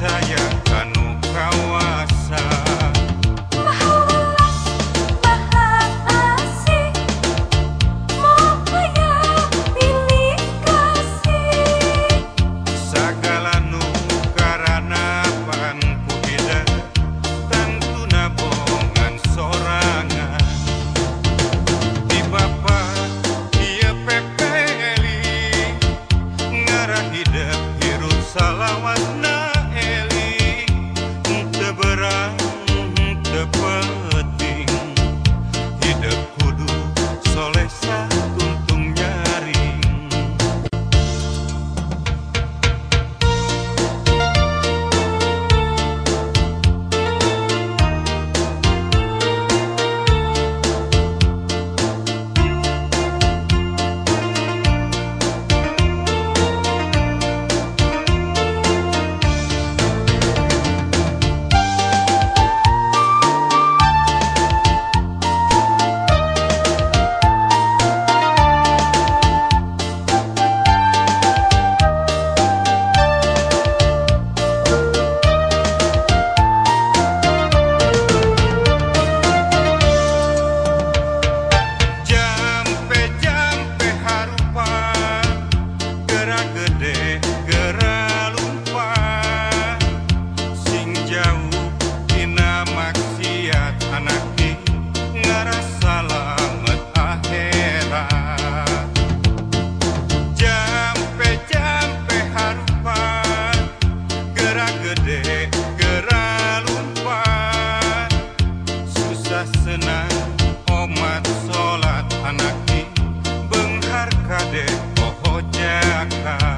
tell you. Kade poho oh, jakat